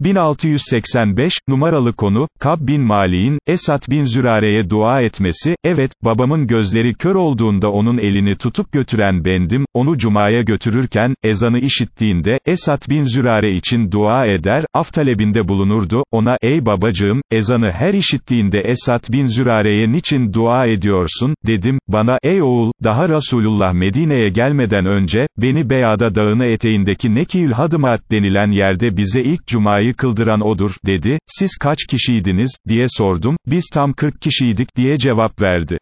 1685, numaralı konu, Kab bin Mali'in, Esat bin Zürare'ye dua etmesi, evet, babamın gözleri kör olduğunda onun elini tutup götüren bendim, onu cumaya götürürken, ezanı işittiğinde, Esat bin Zürare için dua eder, af talebinde bulunurdu, ona, ey babacığım, ezanı her işittiğinde Esat bin Zürare'ye niçin dua ediyorsun, dedim, bana, ey oğul, daha Resulullah Medine'ye gelmeden önce, beni Beyada dağını eteğindeki Nekiyül Hadımat denilen yerde bize ilk cumayı cumayı kıldıran odur, dedi, siz kaç kişiydiniz, diye sordum, biz tam 40 kişiydik diye cevap verdi.